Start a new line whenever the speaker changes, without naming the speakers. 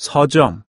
서점.